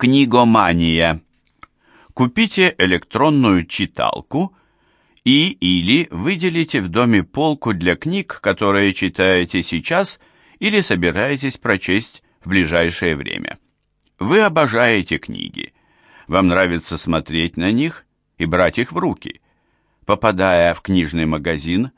Книгомания. Купите электронную читалку и или выделите в доме полку для книг, которые читаете сейчас или собираетесь прочесть в ближайшее время. Вы обожаете книги. Вам нравится смотреть на них и брать их в руки. Попадая в книжный магазин,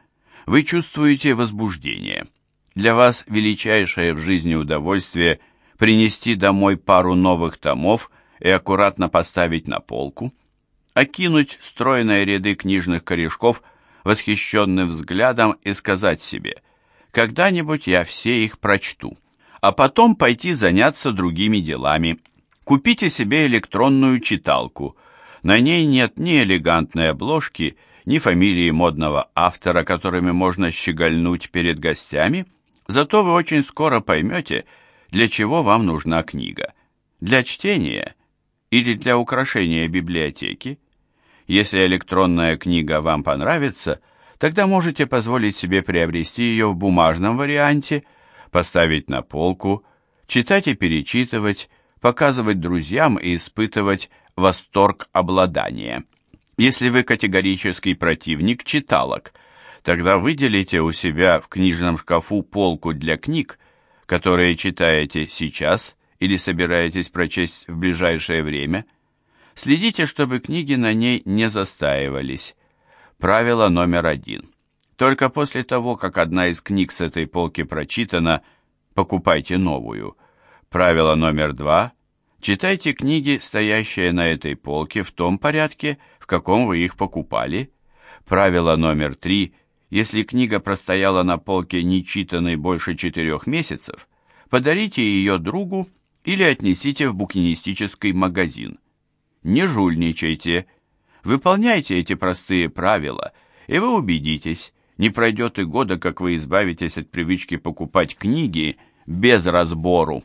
вы чувствуете возбуждение. Для вас величайшее в жизни удовольствие – принести домой пару новых томов и аккуратно поставить на полку, окинуть стройные ряды книжных корешков восхищенным взглядом и сказать себе «когда-нибудь я все их прочту», а потом пойти заняться другими делами. Купите себе электронную читалку. На ней нет ни элегантной обложки, ни фамилии модного автора, которыми можно щегольнуть перед гостями, зато вы очень скоро поймете, для чего вам нужна книга? Для чтения или для украшения библиотеки? Если электронная книга вам понравится, тогда можете позволить себе приобрести ее в бумажном варианте, поставить на полку, читать и перечитывать, показывать друзьям и испытывать восторг обладания. Если вы категорический противник читалок, тогда выделите у себя в книжном шкафу полку для книг, которые читаете сейчас или собираетесь прочесть в ближайшее время, следите, чтобы книги на ней не застаивались. Правило номер один. Только после того, как одна из книг с этой полки прочитана, покупайте новую. Правило номер два. Читайте книги, стоящие на этой полке, в том порядке, в каком вы их покупали. Правило номер три. Если книга простояла на полке нечитанной больше четырех месяцев, подарите ее другу или отнесите в букинистический магазин. Не жульничайте. Выполняйте эти простые правила, и вы убедитесь, не пройдет и года, как вы избавитесь от привычки покупать книги без разбору.